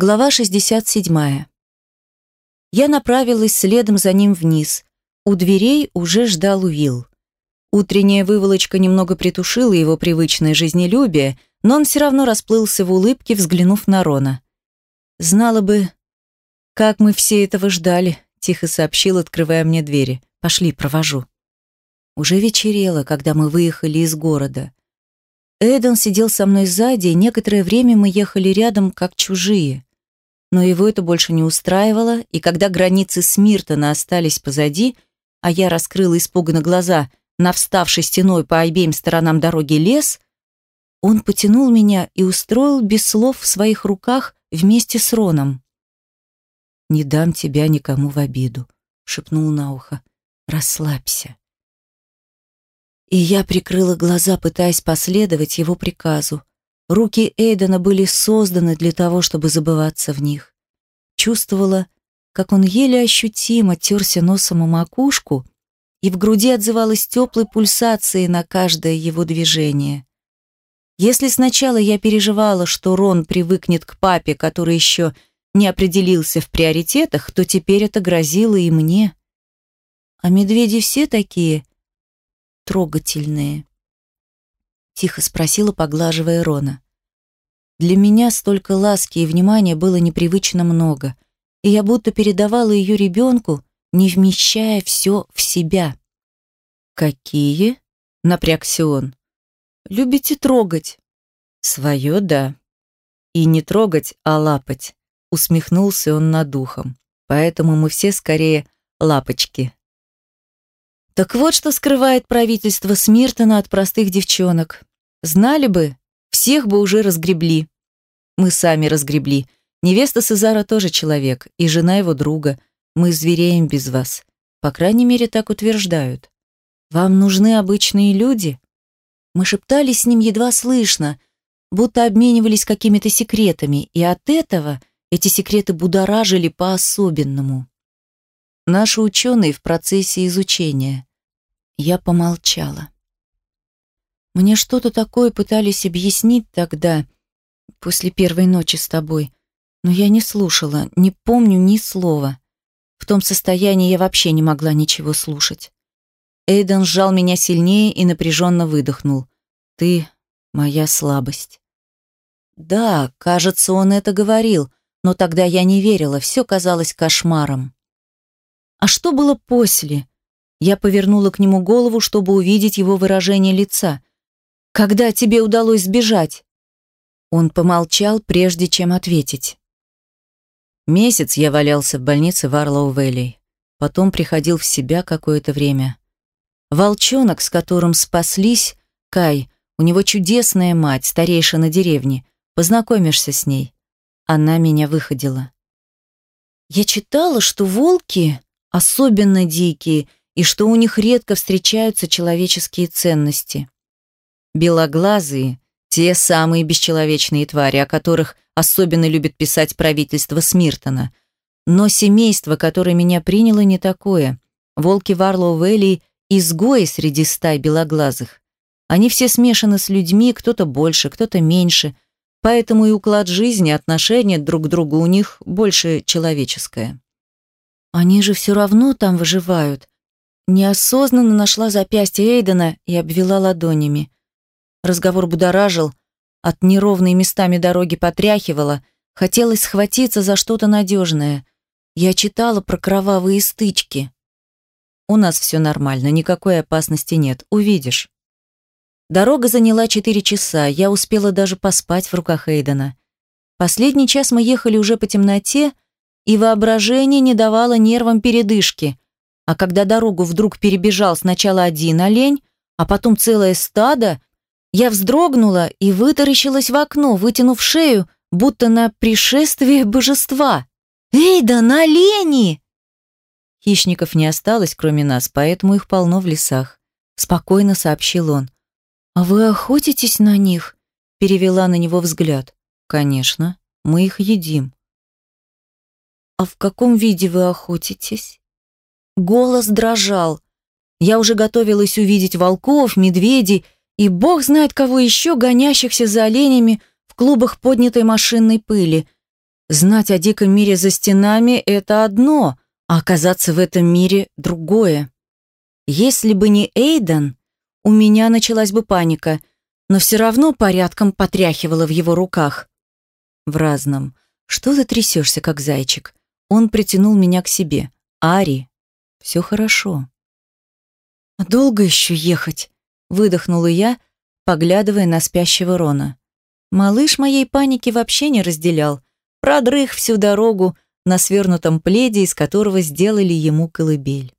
Глава 67. Я направилась следом за ним вниз. У дверей уже ждал Уилл. Утренняя выволочка немного притушила его привычное жизнелюбие, но он все равно расплылся в улыбке, взглянув на Рона. «Знала бы, как мы все этого ждали», — тихо сообщил, открывая мне двери. «Пошли, провожу». Уже вечерело, когда мы выехали из города. Эйден сидел со мной сзади, и некоторое время мы ехали рядом, как чужие. Но его это больше не устраивало, и когда границы Смиртона остались позади, а я раскрыла испуганно глаза на вставший стеной по обеим сторонам дороги лес, он потянул меня и устроил без слов в своих руках вместе с Роном. «Не дам тебя никому в обиду», — шепнул на ухо. «Расслабься». И я прикрыла глаза, пытаясь последовать его приказу. Руки Эйдена были созданы для того, чтобы забываться в них. Чувствовала, как он еле ощутимо терся носом о макушку, и в груди отзывалась теплой пульсацией на каждое его движение. Если сначала я переживала, что Рон привыкнет к папе, который еще не определился в приоритетах, то теперь это грозило и мне. А медведи все такие трогательные. Тихо спросила, поглаживая Рона. Для меня столько ласки и внимания было непривычно много, и я будто передавала ее ребенку, не вмещая все в себя. «Какие?» — напрягся он. «Любите трогать?» «Свое, да. И не трогать, а лапать», — усмехнулся он над духом. «Поэтому мы все скорее лапочки». Так вот, что скрывает правительство Смиртона от простых девчонок. Знали бы, всех бы уже разгребли. Мы сами разгребли. Невеста Сезара тоже человек, и жена его друга. Мы звереем без вас. По крайней мере, так утверждают. Вам нужны обычные люди? Мы шептались с ним едва слышно, будто обменивались какими-то секретами, и от этого эти секреты будоражили по-особенному. Наши ученые в процессе изучения. Я помолчала. Мне что-то такое пытались объяснить тогда, после первой ночи с тобой, но я не слушала, не помню ни слова. В том состоянии я вообще не могла ничего слушать. Эйден сжал меня сильнее и напряженно выдохнул. «Ты — моя слабость». Да, кажется, он это говорил, но тогда я не верила, все казалось кошмаром. А что было после? Я повернула к нему голову, чтобы увидеть его выражение лица. Когда тебе удалось сбежать?» Он помолчал, прежде чем ответить. Месяц я валялся в больнице в Арлоу-Вэлли. Потом приходил в себя какое-то время. Волчонок, с которым спаслись, Кай, у него чудесная мать, старейшина деревни. Познакомишься с ней. Она меня выходила. Я читала, что волки особенно дикие, и что у них редко встречаются человеческие ценности. Белоглазые – те самые бесчеловечные твари, о которых особенно любит писать правительство Смиртона. Но семейство, которое меня приняло, не такое. Волки Варлоу-Вэлли – изгои среди стай белоглазых. Они все смешаны с людьми, кто-то больше, кто-то меньше, поэтому и уклад жизни, отношения друг к другу у них больше человеческое. Они же все равно там выживают. Неосознанно нашла запястье Эйдена и обвела ладонями. Разговор будоражил, от неровной местами дороги потряхивало, хотелось схватиться за что-то надежное. Я читала про кровавые стычки. У нас все нормально, никакой опасности нет, увидишь. Дорога заняла четыре часа, я успела даже поспать в руках Эйдена. Последний час мы ехали уже по темноте, и воображение не давало нервам передышки. А когда дорогу вдруг перебежал сначала один олень, а потом целое стадо, я вздрогнула и вытаращилась в окно, вытянув шею, будто на пришествие божества. «Эй, да на олени!» Хищников не осталось, кроме нас, поэтому их полно в лесах. Спокойно сообщил он. «А вы охотитесь на них?» Перевела на него взгляд. «Конечно, мы их едим». «А в каком виде вы охотитесь?» Голос дрожал. Я уже готовилась увидеть волков, медведей и бог знает кого еще, гонящихся за оленями в клубах поднятой машинной пыли. Знать о диком мире за стенами – это одно, а оказаться в этом мире – другое. Если бы не Эйден, у меня началась бы паника, но все равно порядком потряхивала в его руках. В разном. Что ты трясешься, как зайчик? Он притянул меня к себе. Ари, все хорошо. «А долго еще ехать? Выдохнула я, поглядывая на спящего Рона. Малыш моей паники вообще не разделял. Продрых всю дорогу на свернутом пледе, из которого сделали ему колыбель.